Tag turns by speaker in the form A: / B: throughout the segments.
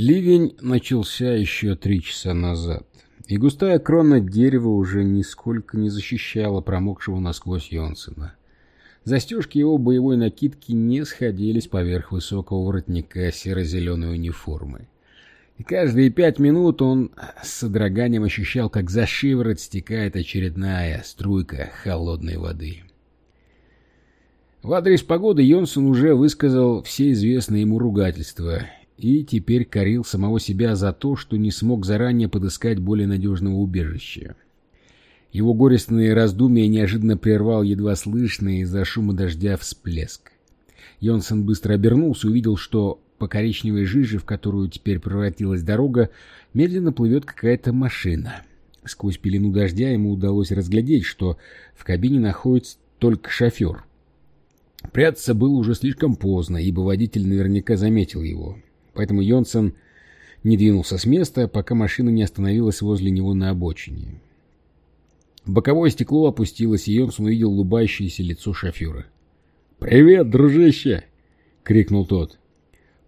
A: Ливень начался еще три часа назад, и густая крона дерева уже нисколько не защищала промокшего насквозь Йонсена. Застежки его боевой накидки не сходились поверх высокого воротника серо-зеленой униформы. И каждые пять минут он с содроганием ощущал, как за шиворот стекает очередная струйка холодной воды. В адрес погоды Йонсон уже высказал все известные ему ругательства и теперь корил самого себя за то, что не смог заранее подыскать более надежного убежища. Его горестные раздумья неожиданно прервал едва слышный из-за шума дождя всплеск. Йонсон быстро обернулся и увидел, что по коричневой жиже, в которую теперь превратилась дорога, медленно плывет какая-то машина. Сквозь пелену дождя ему удалось разглядеть, что в кабине находится только шофер. Прятаться было уже слишком поздно, ибо водитель наверняка заметил его поэтому Йонсон не двинулся с места, пока машина не остановилась возле него на обочине. Боковое стекло опустилось, и Йонсон увидел улыбающееся лицо шофера. «Привет, дружище!» — крикнул тот.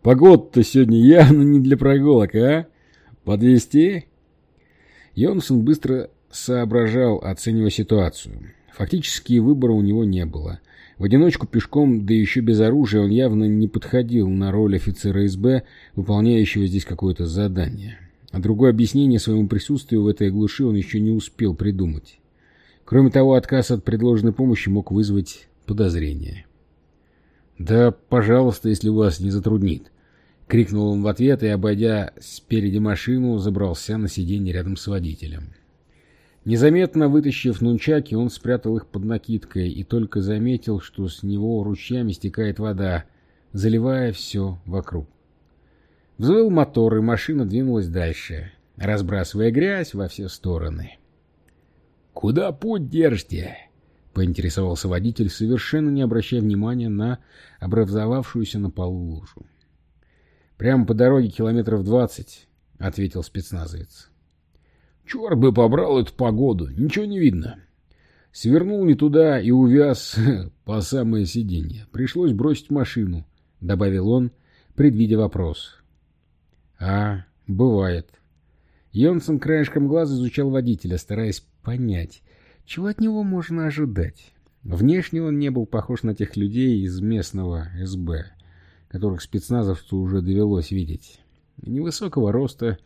A: «Погода-то сегодня явно не для прогулок, а? Подвезти?» Йонсон быстро соображал, оценивая ситуацию. Фактически выбора у него не было. В одиночку пешком, да еще без оружия, он явно не подходил на роль офицера СБ, выполняющего здесь какое-то задание. А другое объяснение своему присутствию в этой глуши он еще не успел придумать. Кроме того, отказ от предложенной помощи мог вызвать подозрение. «Да, пожалуйста, если вас не затруднит», — крикнул он в ответ и, обойдя спереди машину, забрался на сиденье рядом с водителем. Незаметно вытащив нунчаки, он спрятал их под накидкой и только заметил, что с него ручьями стекает вода, заливая все вокруг. Взвыл мотор, и машина двинулась дальше, разбрасывая грязь во все стороны. «Куда путь держите?» — поинтересовался водитель, совершенно не обращая внимания на образовавшуюся на полу лужу. «Прямо по дороге километров двадцать», — ответил спецназовец. Черт бы побрал эту погоду, ничего не видно. Свернул не туда и увяз по самое сиденье. Пришлось бросить машину, — добавил он, предвидя вопрос. — А, бывает. Йонсон краешком глаза изучал водителя, стараясь понять, чего от него можно ожидать. Внешне он не был похож на тех людей из местного СБ, которых спецназовцу уже довелось видеть. Невысокого роста,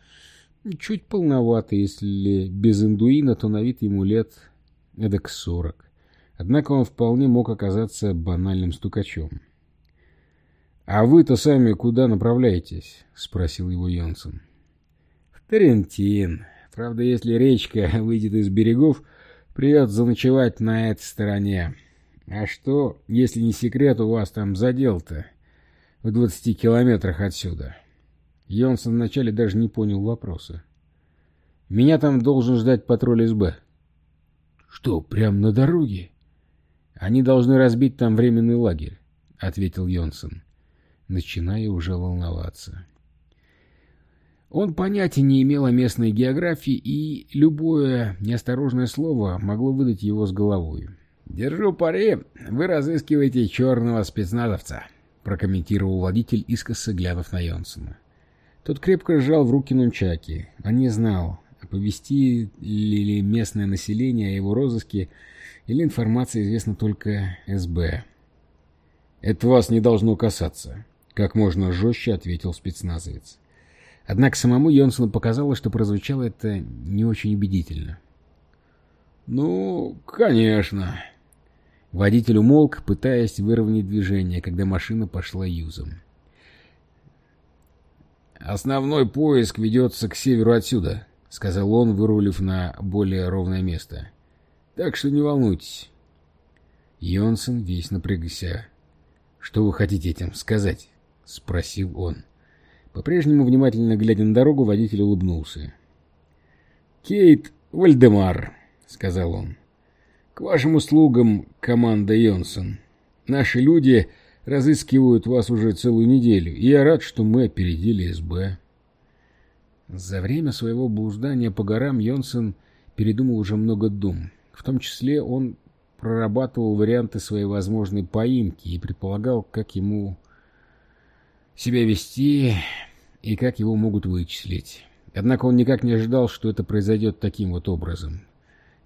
A: Чуть полновато, если без индуина, то на вид ему лет эдак сорок. Однако он вполне мог оказаться банальным стукачом. «А вы-то сами куда направляетесь?» — спросил его Йонсон. «В Тарентин. Правда, если речка выйдет из берегов, придется заночевать на этой стороне. А что, если не секрет, у вас там задел-то в двадцати километрах отсюда?» Йонсон вначале даже не понял вопроса. «Меня там должен ждать патруль СБ». «Что, прямо на дороге?» «Они должны разбить там временный лагерь», — ответил Йонсон, начиная уже волноваться. Он понятия не имел о местной географии, и любое неосторожное слово могло выдать его с головой. «Держу пари, вы разыскиваете черного спецназовца», — прокомментировал водитель, искоса глянув на Йонсона. Тот крепко сжал в руки нунчаки. Он не знал, оповести ли местное население о его розыске, или информация известна только СБ. «Это вас не должно касаться», — как можно жестче ответил спецназовец. Однако самому Йонсону показалось, что прозвучало это не очень убедительно. «Ну, конечно». Водитель умолк, пытаясь выровнять движение, когда машина пошла юзом. «Основной поиск ведется к северу отсюда», — сказал он, вырулив на более ровное место. «Так что не волнуйтесь». Йонсон весь напрягся. «Что вы хотите этим сказать?» — спросил он. По-прежнему, внимательно глядя на дорогу, водитель улыбнулся. «Кейт Вальдемар», — сказал он. «К вашим услугам, команда Йонсон. Наши люди разыскивают вас уже целую неделю, и я рад, что мы опередили СБ. За время своего блуждания по горам Йонсен передумал уже много дум. В том числе он прорабатывал варианты своей возможной поимки и предполагал, как ему себя вести и как его могут вычислить. Однако он никак не ожидал, что это произойдет таким вот образом.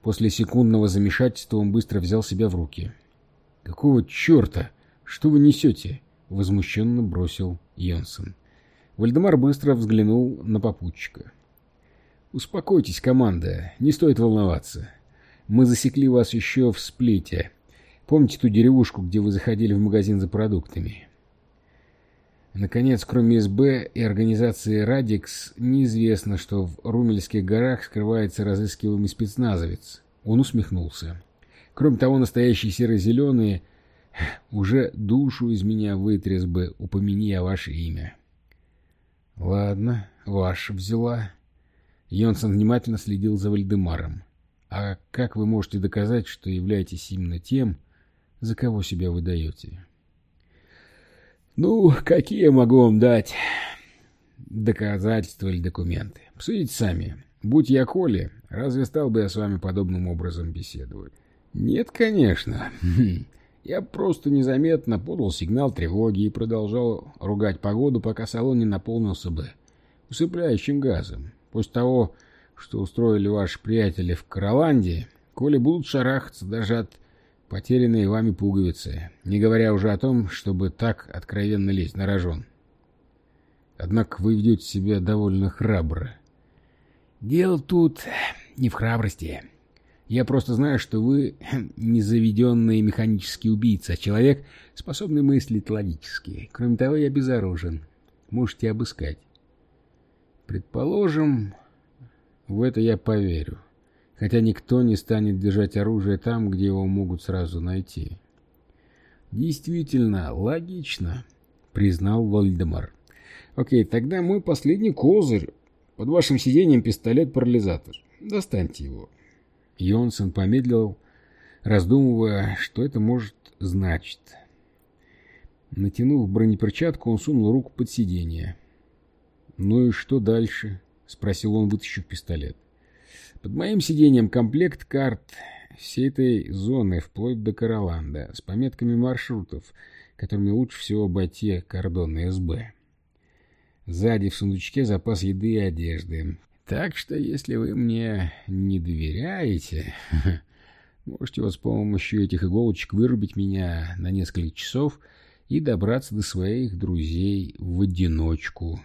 A: После секундного замешательства он быстро взял себя в руки. «Какого черта? Что вы несете?» — возмущенно бросил Йонсон. Вальдемар быстро взглянул на попутчика. «Успокойтесь, команда, не стоит волноваться. Мы засекли вас еще в сплите. Помните ту деревушку, где вы заходили в магазин за продуктами?» Наконец, кроме СБ и организации «Радикс», неизвестно, что в Румельских горах скрывается разыскиваемый спецназовец. Он усмехнулся. Кроме того, настоящие серо-зеленые уже душу из меня вытряс бы, упомяни о ваше имя. Ладно, ваша взяла. Йонсон внимательно следил за Вальдемаром. А как вы можете доказать, что являетесь именно тем, за кого себя выдаете? Ну, какие я могу вам дать доказательства или документы? Посудите сами. Будь я Коли, разве стал бы я с вами подобным образом беседовать? Нет, конечно. Я просто незаметно подал сигнал тревоги и продолжал ругать погоду, пока салон не наполнился бы усыпляющим газом. После того, что устроили ваши приятели в Кароланде, коли будут шарахаться даже от потерянной вами пуговицы, не говоря уже о том, чтобы так откровенно лезть на рожон. Однако вы ведете себя довольно храбро. Дело тут не в храбрости. Я просто знаю, что вы не заведенный механический убийца, а человек, способный мыслить логически. Кроме того, я безоружен. Можете обыскать. Предположим, в это я поверю. Хотя никто не станет держать оружие там, где его могут сразу найти. Действительно, логично, признал Вальдемар. Окей, тогда мой последний козырь. Под вашим сиденьем пистолет-парализатор. Достаньте его. Йонсон помедлил, раздумывая, что это может значить. Натянув бронеперчатку, он сунул руку под сиденье. «Ну и что дальше?» — спросил он, вытащив пистолет. «Под моим сиденьем комплект карт всей этой зоны, вплоть до Кароланда, с пометками маршрутов, которыми лучше всего обойти кордоны СБ. Сзади в сундучке запас еды и одежды. Так что, если вы мне не доверяете, можете вот с помощью этих иголочек вырубить меня на несколько часов и добраться до своих друзей в одиночку.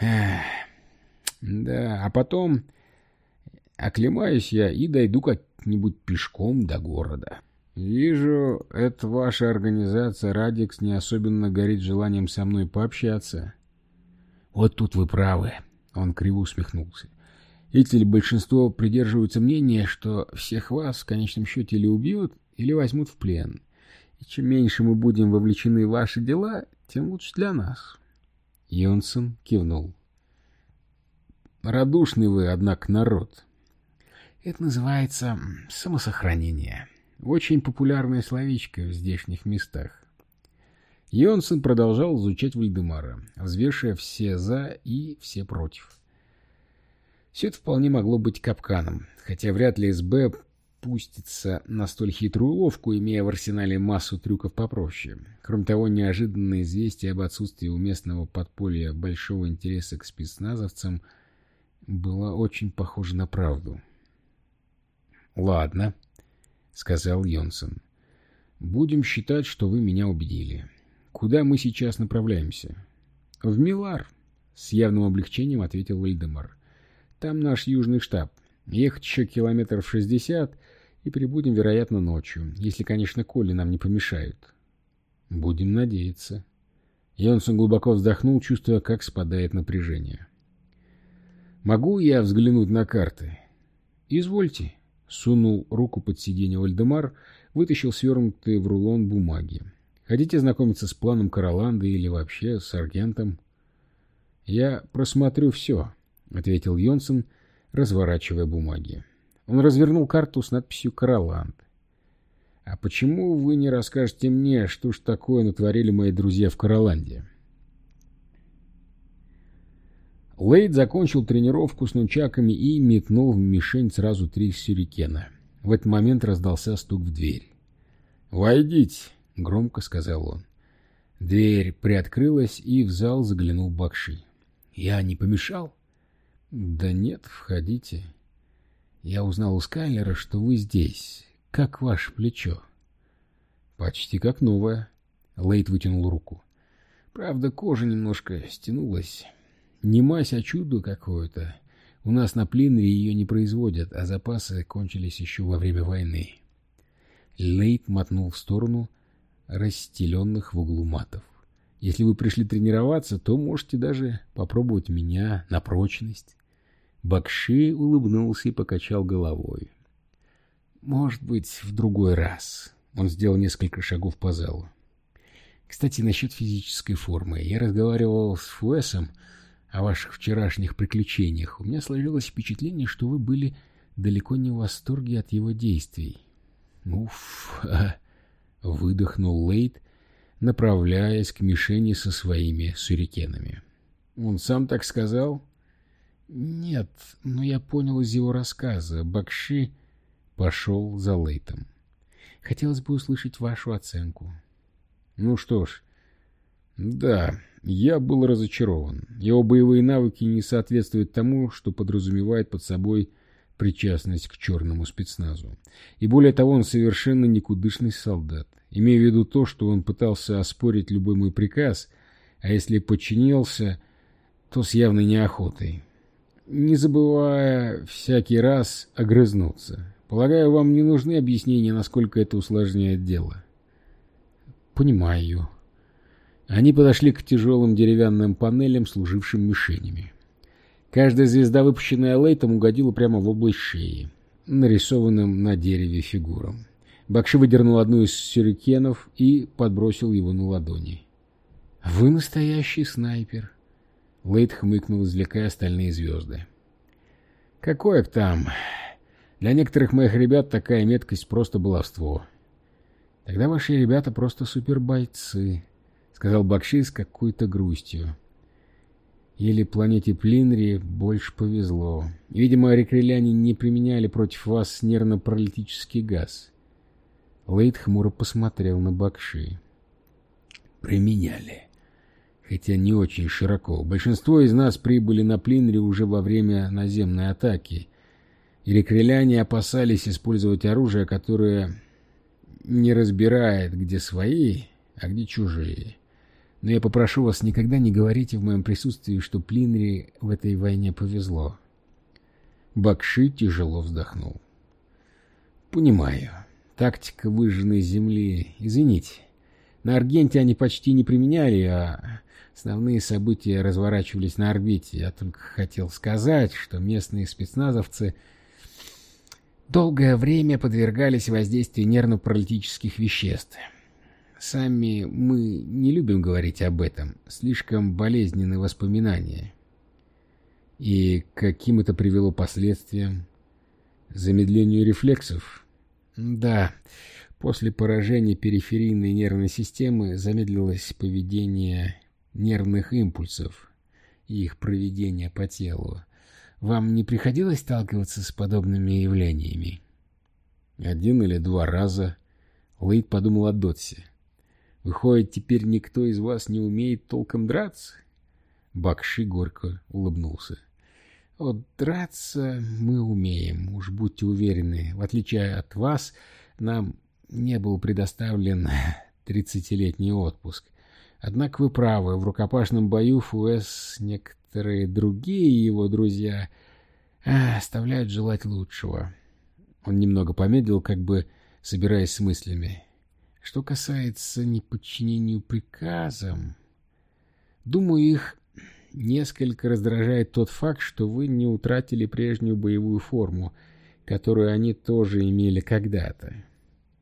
A: Да, а потом оклемаюсь я и дойду как-нибудь пешком до города. Вижу, это ваша организация «Радикс» не особенно горит желанием со мной пообщаться. Вот тут вы правы. Он криво усмехнулся. Видите большинство придерживаются мнения, что всех вас в конечном счете или убьют, или возьмут в плен. И чем меньше мы будем вовлечены в ваши дела, тем лучше для нас. Йонсон кивнул. Радушный вы, однако, народ. Это называется самосохранение. Очень популярное словечко в здешних местах. Йонсон продолжал изучать Вальдемара, взвешивая все «за» и все «против». Все это вполне могло быть капканом, хотя вряд ли СБ пустится на столь хитрую уловку, имея в арсенале массу трюков попроще. Кроме того, неожиданное известие об отсутствии у местного подполья большого интереса к спецназовцам было очень похоже на правду. «Ладно», — сказал Йонсон. «Будем считать, что вы меня убедили. Куда мы сейчас направляемся? В Милар, с явным облегчением ответил Вальдемар. Там наш южный штаб. Ехать еще километров шестьдесят и прибудем, вероятно, ночью, если, конечно, Коли нам не помешают. Будем надеяться. Йонсон глубоко вздохнул, чувствуя, как спадает напряжение. «Могу я взглянуть на карты?» «Извольте», — сунул руку под сиденье Вальдемар, вытащил свернутый в рулон бумаги. Хотите знакомиться с планом Кароланды или вообще с агентом? Я просмотрю все, — ответил Йонсон, разворачивая бумаги. Он развернул карту с надписью «Кароланд». «А почему вы не расскажете мне, что ж такое натворили мои друзья в Кароланде?» Лейд закончил тренировку с нунчаками и метнул в мишень сразу три сюрикена. В этот момент раздался стук в дверь. «Войдите!» — громко сказал он. Дверь приоткрылась, и в зал заглянул Бакши. «Я не помешал?» «Да нет, входите. Я узнал у Скайлера, что вы здесь. Как ваше плечо?» «Почти как новое». Лейт вытянул руку. «Правда, кожа немножко стянулась. Не мазь, а чудо какое-то. У нас на Плинре ее не производят, а запасы кончились еще во время войны». Лейт мотнул в сторону расстеленных в углу матов. Если вы пришли тренироваться, то можете даже попробовать меня на прочность. Бакши улыбнулся и покачал головой. Может быть, в другой раз. Он сделал несколько шагов по залу. Кстати, насчет физической формы. Я разговаривал с Фуэсом о ваших вчерашних приключениях. У меня сложилось впечатление, что вы были далеко не в восторге от его действий. Уф, а... выдохнул Лейт, направляясь к мишени со своими сюрикенами. Он сам так сказал? Нет, но я понял из его рассказа. Бакши пошел за Лейтом. Хотелось бы услышать вашу оценку. Ну что ж, да, я был разочарован. Его боевые навыки не соответствуют тому, что подразумевает под собой причастность к черному спецназу. И более того, он совершенно никудышный солдат. Имея в виду то, что он пытался оспорить любой мой приказ, а если подчинился, то с явной неохотой. Не забывая всякий раз огрызнуться. Полагаю, вам не нужны объяснения, насколько это усложняет дело. Понимаю. Они подошли к тяжелым деревянным панелям, служившим мишенями. Каждая звезда, выпущенная Лейтом, угодила прямо в область шеи, нарисованным на дереве фигурам. Бакши выдернул одну из сюрикенов и подбросил его на ладони. «Вы настоящий снайпер!» Лейт хмыкнул, извлекая остальные звезды. «Какое там? Для некоторых моих ребят такая меткость просто баловство. Тогда ваши ребята просто супербойцы», — сказал Бакши с какой-то грустью. Или планете Плинри больше повезло. Видимо, рекреляне не применяли против вас нервно-паралитический газ. Лейт хмуро посмотрел на Бакши. Применяли. Хотя не очень широко. Большинство из нас прибыли на Плинри уже во время наземной атаки. И рекреляне опасались использовать оружие, которое не разбирает, где свои, а где чужие. Но я попрошу вас никогда не говорите в моем присутствии, что Плинри в этой войне повезло. Бакши тяжело вздохнул. Понимаю. Тактика выжженной земли. Извините. На Аргенте они почти не применяли, а основные события разворачивались на орбите. Я только хотел сказать, что местные спецназовцы долгое время подвергались воздействию нервно-паралитических веществ. Сами мы не любим говорить об этом. Слишком болезненные воспоминания. И каким это привело последствиям? Замедлению рефлексов? Да, после поражения периферийной нервной системы замедлилось поведение нервных импульсов и их проведение по телу. Вам не приходилось сталкиваться с подобными явлениями? Один или два раза. Лейд подумал о Дотсе. Выходит, теперь никто из вас не умеет толком драться? Бакши горько улыбнулся. Вот драться мы умеем, уж будьте уверены. В отличие от вас, нам не был предоставлен тридцатилетний отпуск. Однако вы правы, в рукопашном бою Фуэс некоторые другие его друзья а, оставляют желать лучшего. Он немного помедлил, как бы собираясь с мыслями. Что касается неподчинению приказам, думаю, их несколько раздражает тот факт, что вы не утратили прежнюю боевую форму, которую они тоже имели когда-то.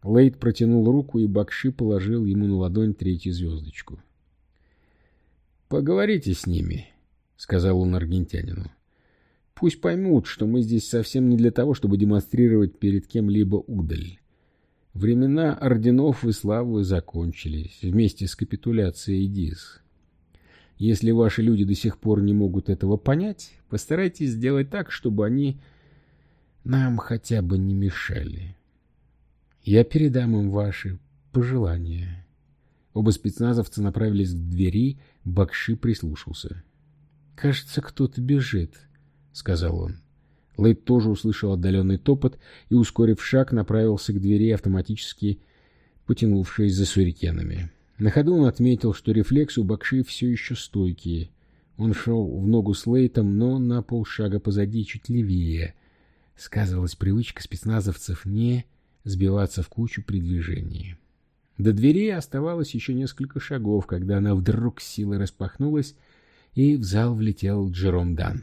A: Лейд протянул руку, и Бакши положил ему на ладонь третью звездочку. «Поговорите с ними», — сказал он аргентянину. «Пусть поймут, что мы здесь совсем не для того, чтобы демонстрировать перед кем-либо удаль. Времена орденов и славы закончились вместе с капитуляцией ДИС. Если ваши люди до сих пор не могут этого понять, постарайтесь сделать так, чтобы они нам хотя бы не мешали. Я передам им ваши пожелания. Оба спецназовца направились к двери, Бакши прислушался. «Кажется, кто-то бежит», — сказал он. Лейд тоже услышал отдаленный топот и, ускорив шаг, направился к двери, автоматически потянувшись за сурикенами. На ходу он отметил, что рефлексы у Бакши все еще стойкие. Он шел в ногу с Лейтом, но на полшага позади, чуть левее. Сказывалась привычка спецназовцев не сбиваться в кучу при движении. До двери оставалось еще несколько шагов, когда она вдруг силой распахнулась, и в зал влетел Джером Дан.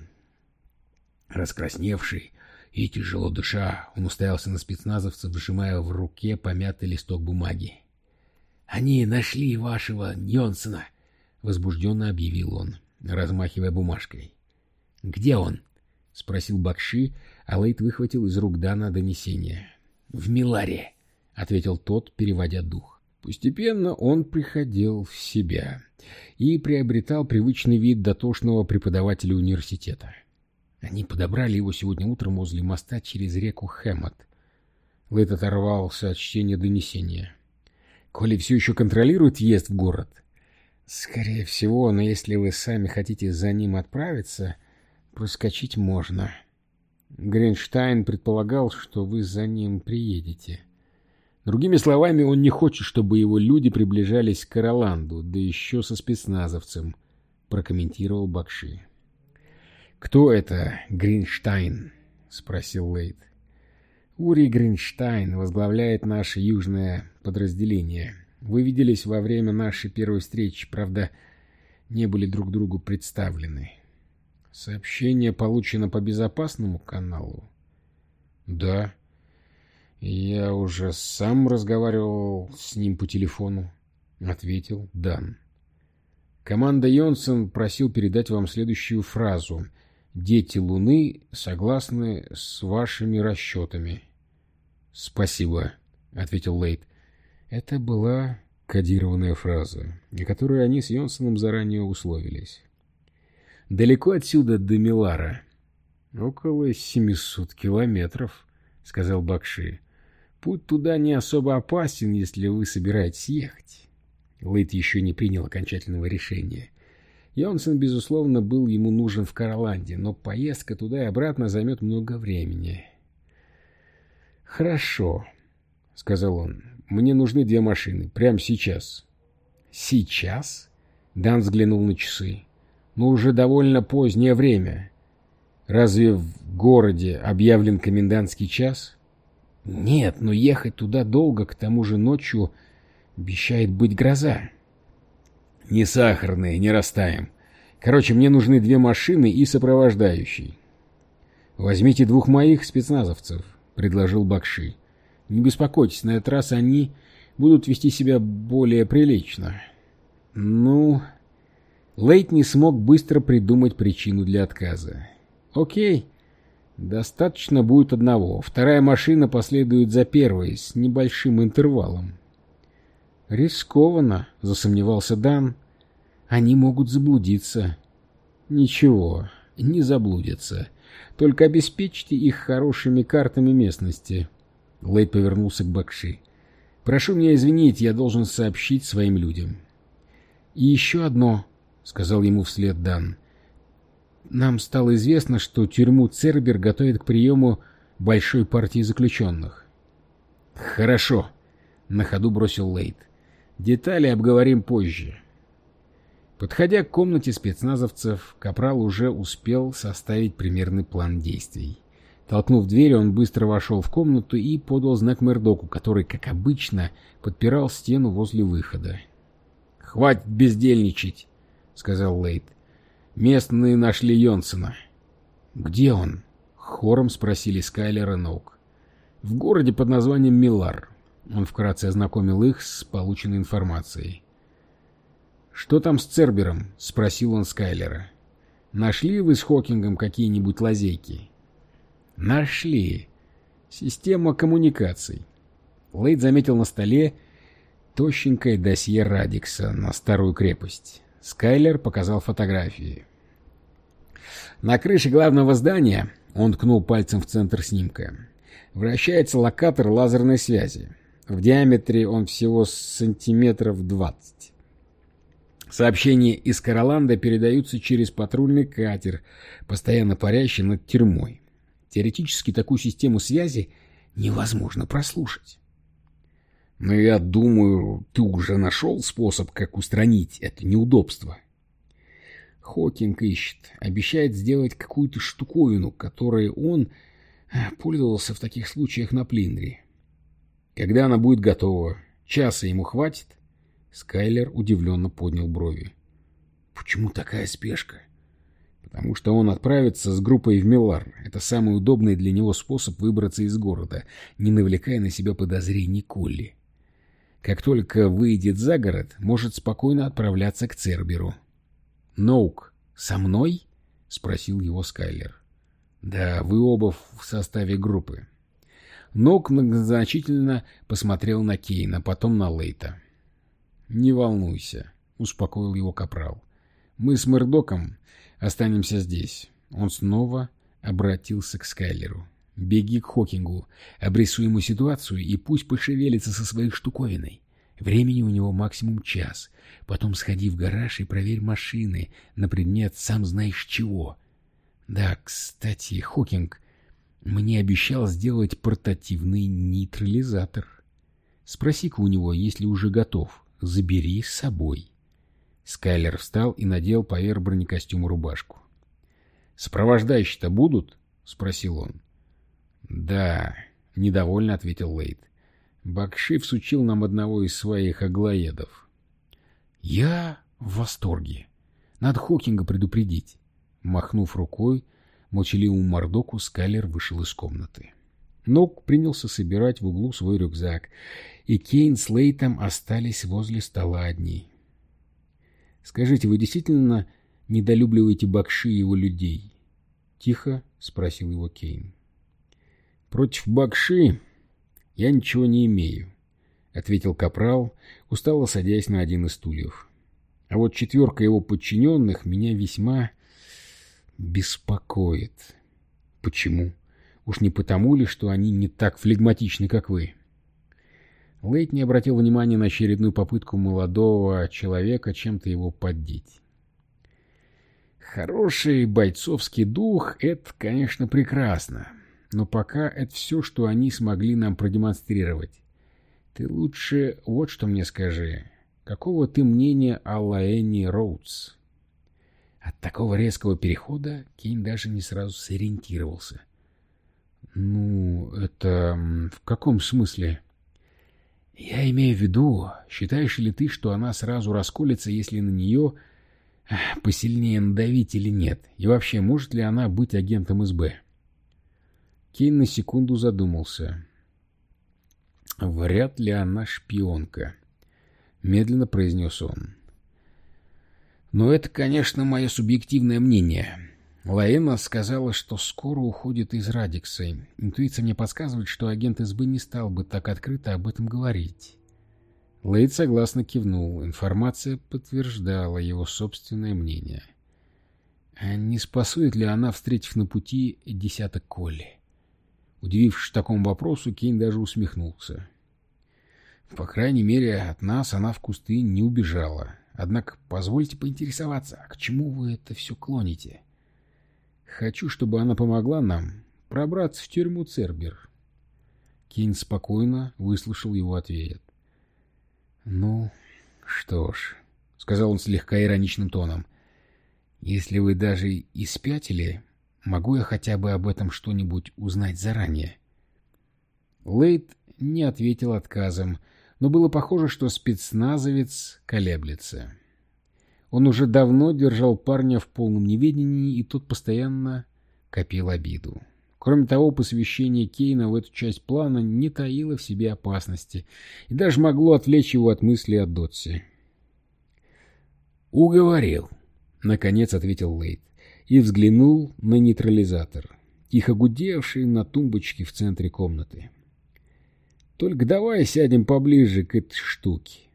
A: Раскрасневший и тяжело дыша, он уставился на спецназовцев, сжимая в руке помятый листок бумаги. «Они нашли вашего Ньонсена!» — возбужденно объявил он, размахивая бумажкой. «Где он?» — спросил Бакши, а Лейт выхватил из рук Дана донесение. «В Миларе», — ответил тот, переводя дух. Постепенно он приходил в себя и приобретал привычный вид дотошного преподавателя университета. Они подобрали его сегодня утром возле моста через реку Хэммот. Лэйт оторвался от чтения донесения. «Коли все еще контролирует въезд в город?» «Скорее всего, но если вы сами хотите за ним отправиться, проскочить можно». Гринштайн предполагал, что вы за ним приедете. Другими словами, он не хочет, чтобы его люди приближались к Кароланду, да еще со спецназовцем, прокомментировал Бакши. «Кто это Гринштайн?» — спросил Лейд. «Ури Гринштайн возглавляет наше южное подразделение. Вы виделись во время нашей первой встречи, правда, не были друг другу представлены. Сообщение получено по безопасному каналу?» «Да», «Я уже сам разговаривал с ним по телефону», — ответил Дан. «Команда Йонсен просил передать вам следующую фразу. «Дети Луны согласны с вашими расчетами». «Спасибо», — ответил Лейт. Это была кодированная фраза, о которой они с Йонсоном заранее условились. «Далеко отсюда до Милара?» «Около семисот километров», — сказал Бакши. Путь туда не особо опасен, если вы собираетесь ехать. Лейт еще не принял окончательного решения. Йонсон, безусловно, был ему нужен в Кароланде, но поездка туда и обратно займет много времени. «Хорошо», — сказал он, — «мне нужны две машины, прямо сейчас». «Сейчас?» — Дан взглянул на часы. «Но уже довольно позднее время. Разве в городе объявлен комендантский час?» Нет, но ехать туда долго, к тому же ночью обещает быть гроза. Не сахарные, не растаем. Короче, мне нужны две машины и сопровождающий. Возьмите двух моих спецназовцев, предложил Бакши. Не беспокойтесь, на этот раз они будут вести себя более прилично. Ну, Лейт не смог быстро придумать причину для отказа. Окей, Достаточно будет одного. Вторая машина последует за первой с небольшим интервалом. Рискованно, засомневался Дан. Они могут заблудиться. Ничего, не заблудятся. Только обеспечьте их хорошими картами местности. Лейд повернулся к Бакши. Прошу меня извинить, я должен сообщить своим людям. И еще одно, сказал ему вслед Дан. Нам стало известно, что тюрьму Цербер готовит к приему большой партии заключенных. «Хорошо», — на ходу бросил Лейт. «Детали обговорим позже». Подходя к комнате спецназовцев, Капрал уже успел составить примерный план действий. Толкнув дверь, он быстро вошел в комнату и подал знак Мердоку, который, как обычно, подпирал стену возле выхода. «Хватит бездельничать», — сказал Лейт. Местные нашли Йонсена. «Где он?» — хором спросили Скайлер и Ноук. «В городе под названием Милар». Он вкратце ознакомил их с полученной информацией. «Что там с Цербером?» — спросил он Скайлера. «Нашли вы с Хокингом какие-нибудь лазейки?» «Нашли. Система коммуникаций». Лейд заметил на столе тощенькое досье Радикса на старую крепость. Скайлер показал фотографии. На крыше главного здания, он ткнул пальцем в центр снимка, вращается локатор лазерной связи. В диаметре он всего сантиметров 20. Сообщения из Кароланда передаются через патрульный катер, постоянно парящий над тюрьмой. Теоретически такую систему связи невозможно прослушать. Но я думаю, ты уже нашел способ, как устранить это неудобство. Хокинг ищет, обещает сделать какую-то штуковину, которой он э, пользовался в таких случаях на Плиндре. Когда она будет готова, часа ему хватит? Скайлер удивленно поднял брови. Почему такая спешка? Потому что он отправится с группой в Милар. Это самый удобный для него способ выбраться из города, не навлекая на себя подозрений Колли. Как только выйдет за город, может спокойно отправляться к Церберу. «Ноук, со мной?» — спросил его Скайлер. «Да, вы оба в составе группы». Ноук многозначительно посмотрел на Кейна, потом на Лейта. «Не волнуйся», — успокоил его Капрал. «Мы с Мэрдоком останемся здесь». Он снова обратился к Скайлеру. Беги к Хокингу, обрисуй ему ситуацию и пусть пошевелится со своей штуковиной. Времени у него максимум час. Потом сходи в гараж и проверь машины на предмет сам знаешь чего. Да, кстати, Хокинг мне обещал сделать портативный нейтрализатор. Спроси-ка у него, если уже готов. Забери с собой. Скайлер встал и надел поверх бронекостюма рубашку. «Сопровождающие-то будут?» — спросил он. «Да», — недовольно ответил Лейд. «Бакши всучил нам одного из своих аглоедов». «Я в восторге. Надо Хокинга предупредить». Махнув рукой, молчаливому Мордоку Скайлер вышел из комнаты. Нок принялся собирать в углу свой рюкзак, и Кейн с Лейтом остались возле стола одни. «Скажите, вы действительно недолюбливаете Бакши и его людей?» — тихо спросил его Кейн. «Против Бакши я ничего не имею», — ответил Капрал, устало садясь на один из стульев. «А вот четверка его подчиненных меня весьма беспокоит». «Почему? Уж не потому ли, что они не так флегматичны, как вы?» Лейт не обратил внимания на очередную попытку молодого человека чем-то его поддеть. «Хороший бойцовский дух — это, конечно, прекрасно. Но пока это все, что они смогли нам продемонстрировать. Ты лучше вот что мне скажи. Какого ты мнения о Лаэни Роудс? От такого резкого перехода Кейн даже не сразу сориентировался. Ну, это в каком смысле? Я имею в виду, считаешь ли ты, что она сразу расколется, если на нее посильнее надавить или нет? И вообще, может ли она быть агентом СБ? Кейн на секунду задумался. «Вряд ли она шпионка», — медленно произнес он. «Но это, конечно, мое субъективное мнение. Лаэна сказала, что скоро уходит из Радикса. Интуиция мне подсказывает, что агент СБ не стал бы так открыто об этом говорить». Лейд согласно кивнул. Информация подтверждала его собственное мнение. А не спасует ли она, встретив на пути десяток Колли? Удивившись такому вопросу, Кейн даже усмехнулся. По крайней мере, от нас она в кусты не убежала. Однако позвольте поинтересоваться, а к чему вы это все клоните? Хочу, чтобы она помогла нам пробраться в тюрьму Цербер. Кейн спокойно выслушал его ответ. «Ну, что ж», — сказал он слегка ироничным тоном, — «если вы даже и спятили, Могу я хотя бы об этом что-нибудь узнать заранее? Лейт не ответил отказом, но было похоже, что спецназовец колеблется. Он уже давно держал парня в полном неведении, и тот постоянно копил обиду. Кроме того, посвящение Кейна в эту часть плана не таило в себе опасности и даже могло отвлечь его от мысли о Дотсе. «Уговорил», — наконец ответил Лейт и взглянул на нейтрализатор, тихо гудевший на тумбочке в центре комнаты. «Только давай сядем поближе к этой штуке.